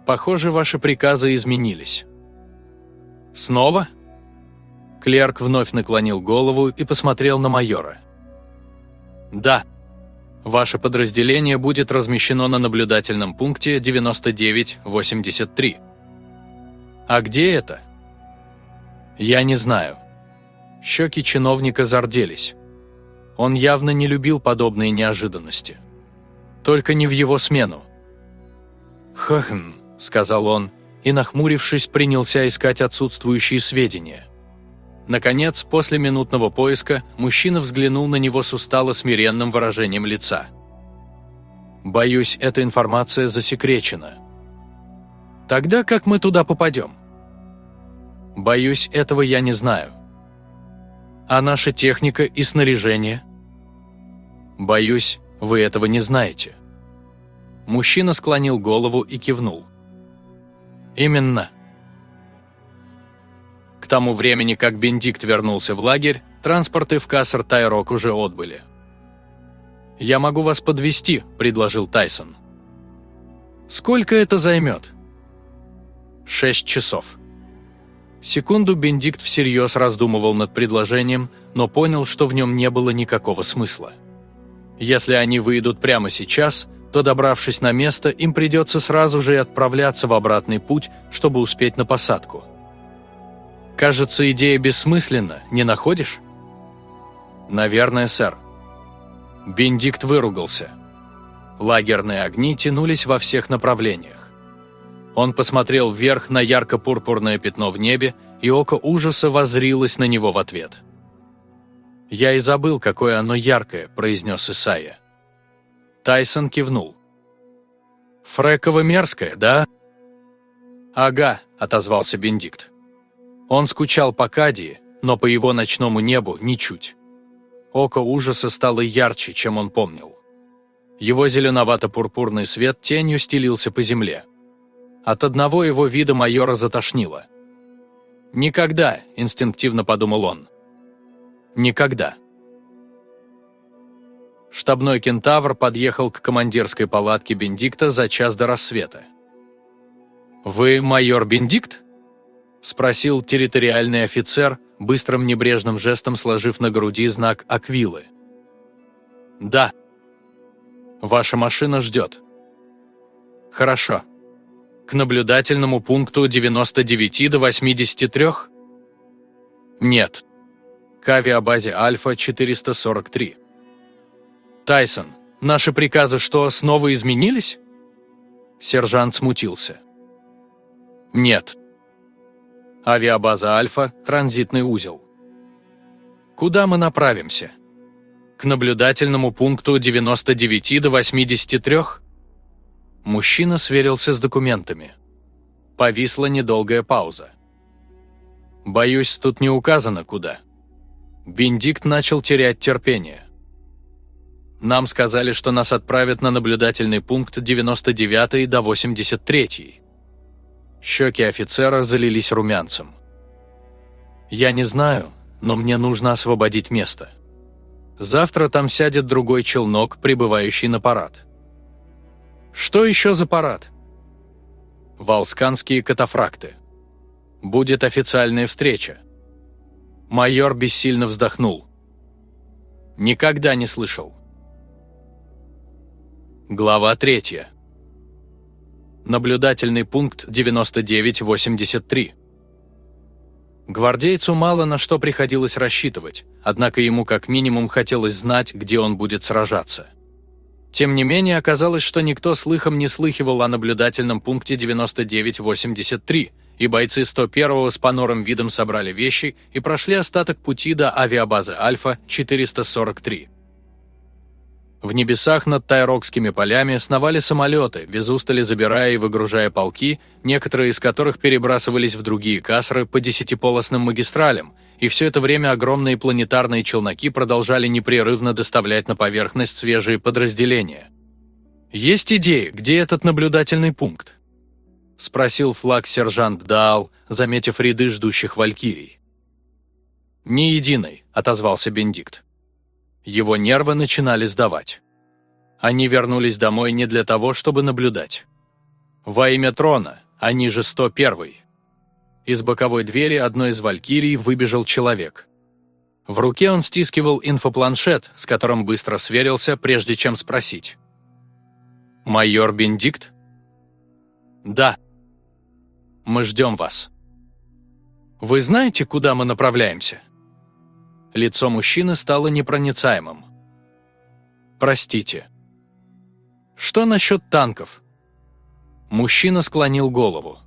«Похоже, ваши приказы изменились». «Снова?» Клерк вновь наклонил голову и посмотрел на майора. «Да. Ваше подразделение будет размещено на наблюдательном пункте 9983». «А где это?» «Я не знаю». Щеки чиновника зарделись. Он явно не любил подобные неожиданности. Только не в его смену. «Хм», — сказал он, и, нахмурившись, принялся искать отсутствующие сведения. Наконец, после минутного поиска, мужчина взглянул на него с устало-смиренным выражением лица. «Боюсь, эта информация засекречена». «Тогда как мы туда попадем?» «Боюсь, этого я не знаю». «А наша техника и снаряжение?» «Боюсь, вы этого не знаете». Мужчина склонил голову и кивнул. «Именно», к тому времени, как Бендикт вернулся в лагерь, транспорты в Кассер Тайрок уже отбыли. «Я могу вас подвести, предложил Тайсон. «Сколько это займет?» «Шесть часов». Секунду Бендикт всерьез раздумывал над предложением, но понял, что в нем не было никакого смысла. Если они выйдут прямо сейчас, то, добравшись на место, им придется сразу же отправляться в обратный путь, чтобы успеть на посадку – Кажется, идея бессмысленна, не находишь? Наверное, сэр. Бендикт выругался. Лагерные огни тянулись во всех направлениях. Он посмотрел вверх на ярко-пурпурное пятно в небе, и око ужаса воззрилось на него в ответ. «Я и забыл, какое оно яркое», – произнес Исайя. Тайсон кивнул. «Фреково мерзкое, да?» «Ага», – отозвался Бендикт. Он скучал по Кадии, но по его ночному небу ничуть. Око ужаса стало ярче, чем он помнил. Его зеленовато-пурпурный свет тенью стелился по земле. От одного его вида майора затошнило. «Никогда», – инстинктивно подумал он. «Никогда». Штабной кентавр подъехал к командирской палатке Бендикта за час до рассвета. «Вы майор Бендикт?» Спросил территориальный офицер, быстрым небрежным жестом сложив на груди знак Аквилы. «Да. Ваша машина ждет». «Хорошо. К наблюдательному пункту 99 до 83?» «Нет. К авиабазе Альфа-443». «Тайсон, наши приказы что, снова изменились?» Сержант смутился. «Нет. Авиабаза Альфа, транзитный узел. Куда мы направимся? К наблюдательному пункту 99 до 83? Мужчина сверился с документами. Повисла недолгая пауза. Боюсь, тут не указано куда. Бендикт начал терять терпение. Нам сказали, что нас отправят на наблюдательный пункт 99 до 83. Щеки офицера залились румянцем. «Я не знаю, но мне нужно освободить место. Завтра там сядет другой челнок, прибывающий на парад». «Что еще за парад?» «Волсканские катафракты. Будет официальная встреча». Майор бессильно вздохнул. «Никогда не слышал». Глава третья. Наблюдательный пункт 9983. Гвардейцу мало на что приходилось рассчитывать, однако ему как минимум хотелось знать, где он будет сражаться. Тем не менее, оказалось, что никто слыхом не слыхивал о наблюдательном пункте 9983, и бойцы 101-го с понорым видом собрали вещи и прошли остаток пути до авиабазы Альфа-443. В небесах над Тайрокскими полями сновали самолеты, без устали забирая и выгружая полки, некоторые из которых перебрасывались в другие касры по десятиполосным магистралям, и все это время огромные планетарные челноки продолжали непрерывно доставлять на поверхность свежие подразделения. «Есть идеи, где этот наблюдательный пункт?» – спросил флаг-сержант Даал, заметив ряды ждущих валькирий. «Ни единой», – отозвался Бендикт. Его нервы начинали сдавать. Они вернулись домой не для того, чтобы наблюдать. Во имя трона, они же 101 Из боковой двери одной из валькирий выбежал человек. В руке он стискивал инфопланшет, с которым быстро сверился, прежде чем спросить. «Майор Бендикт?» «Да». «Мы ждем вас». «Вы знаете, куда мы направляемся?» Лицо мужчины стало непроницаемым. «Простите». «Что насчет танков?» Мужчина склонил голову.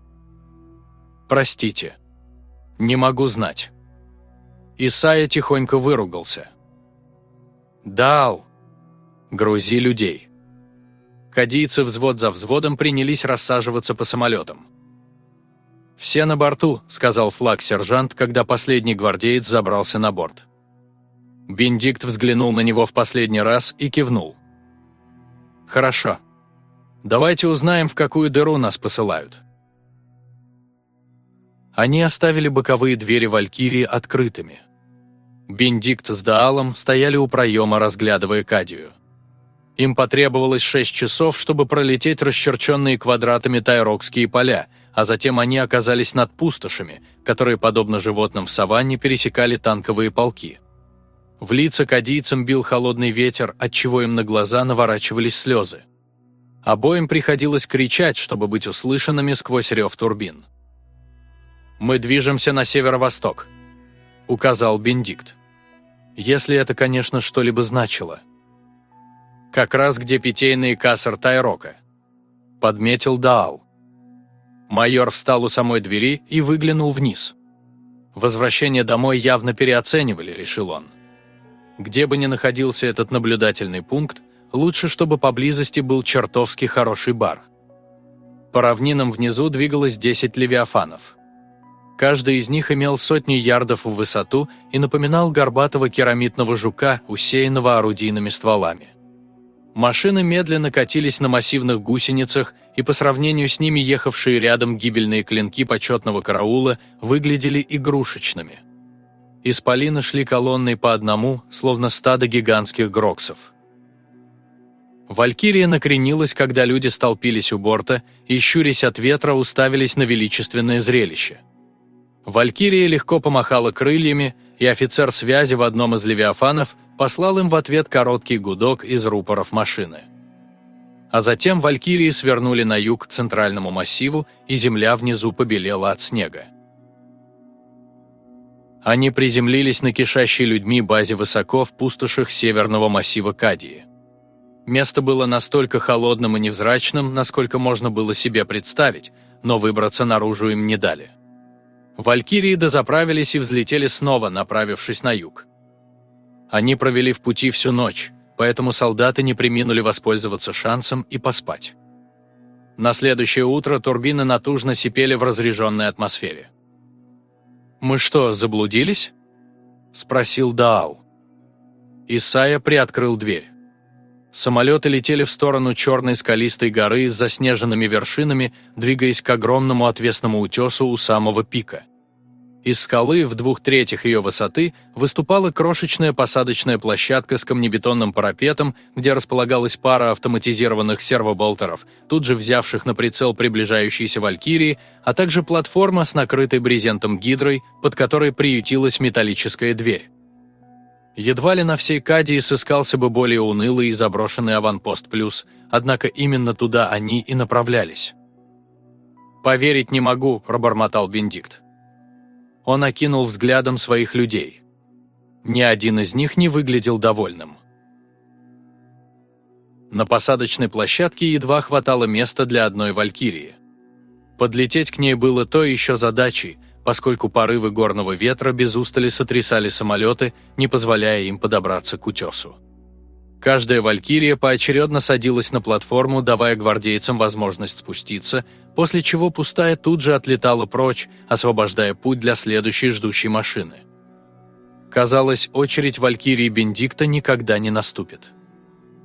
«Простите. Не могу знать». Исайя тихонько выругался. «Дал! Грузи людей!» Кадийцы взвод за взводом принялись рассаживаться по самолетам. «Все на борту», — сказал флаг-сержант, когда последний гвардеец забрался на борт. Бендикт взглянул на него в последний раз и кивнул. «Хорошо. Давайте узнаем, в какую дыру нас посылают». Они оставили боковые двери Валькирии открытыми. Бендикт с Даалом стояли у проема, разглядывая Кадию. Им потребовалось шесть часов, чтобы пролететь расчерченные квадратами тайрокские поля, а затем они оказались над пустошами, которые, подобно животным в саванне, пересекали танковые полки. В лица кадийцам бил холодный ветер, отчего им на глаза наворачивались слезы. Обоим приходилось кричать, чтобы быть услышанными сквозь рев турбин. «Мы движемся на северо-восток», — указал Бендикт. Если это, конечно, что-либо значило. «Как раз где питейные кассер Тайрока», — подметил Даал. Майор встал у самой двери и выглянул вниз. Возвращение домой явно переоценивали, решил он. Где бы ни находился этот наблюдательный пункт, лучше, чтобы поблизости был чертовски хороший бар. По равнинам внизу двигалось 10 левиафанов. Каждый из них имел сотню ярдов в высоту и напоминал горбатого керамитного жука, усеянного орудийными стволами. Машины медленно катились на массивных гусеницах, и по сравнению с ними ехавшие рядом гибельные клинки почетного караула выглядели игрушечными. Исполины шли колонной по одному, словно стадо гигантских гроксов. Валькирия накренилась, когда люди столпились у борта и, щурясь от ветра, уставились на величественное зрелище. Валькирия легко помахала крыльями, и офицер связи в одном из левиафанов послал им в ответ короткий гудок из рупоров машины. А затем Валькирии свернули на юг к центральному массиву, и земля внизу побелела от снега. Они приземлились на кишащей людьми базе высоко в пустошах северного массива Кадии. Место было настолько холодным и невзрачным, насколько можно было себе представить, но выбраться наружу им не дали. Валькирии дозаправились и взлетели снова, направившись на юг. Они провели в пути всю ночь, поэтому солдаты не приминули воспользоваться шансом и поспать. На следующее утро турбины натужно сипели в разреженной атмосфере. «Мы что, заблудились?» – спросил Даал. Исайя приоткрыл дверь. Самолеты летели в сторону черной скалистой горы с заснеженными вершинами, двигаясь к огромному отвесному утесу у самого пика. Из скалы в двух третьих ее высоты выступала крошечная посадочная площадка с камнебетонным парапетом, где располагалась пара автоматизированных сервоболтеров, тут же взявших на прицел приближающиеся валькирии, а также платформа с накрытой брезентом гидрой, под которой приютилась металлическая дверь. Едва ли на всей Кадии сыскался бы более унылый и заброшенный аванпост плюс, однако именно туда они и направлялись. «Поверить не могу», – пробормотал Бендикт. Он окинул взглядом своих людей. Ни один из них не выглядел довольным. На посадочной площадке едва хватало места для одной валькирии. Подлететь к ней было то еще задачей, поскольку порывы горного ветра без устали сотрясали самолеты, не позволяя им подобраться к утесу. Каждая валькирия поочередно садилась на платформу, давая гвардейцам возможность спуститься, после чего пустая тут же отлетала прочь, освобождая путь для следующей ждущей машины. Казалось, очередь валькирии Бендикта никогда не наступит.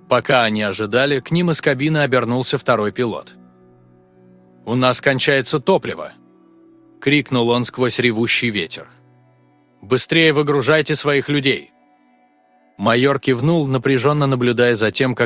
Пока они ожидали, к ним из кабины обернулся второй пилот. «У нас кончается топливо!» — крикнул он сквозь ревущий ветер. «Быстрее выгружайте своих людей!» Майор кивнул, напряженно наблюдая за тем, как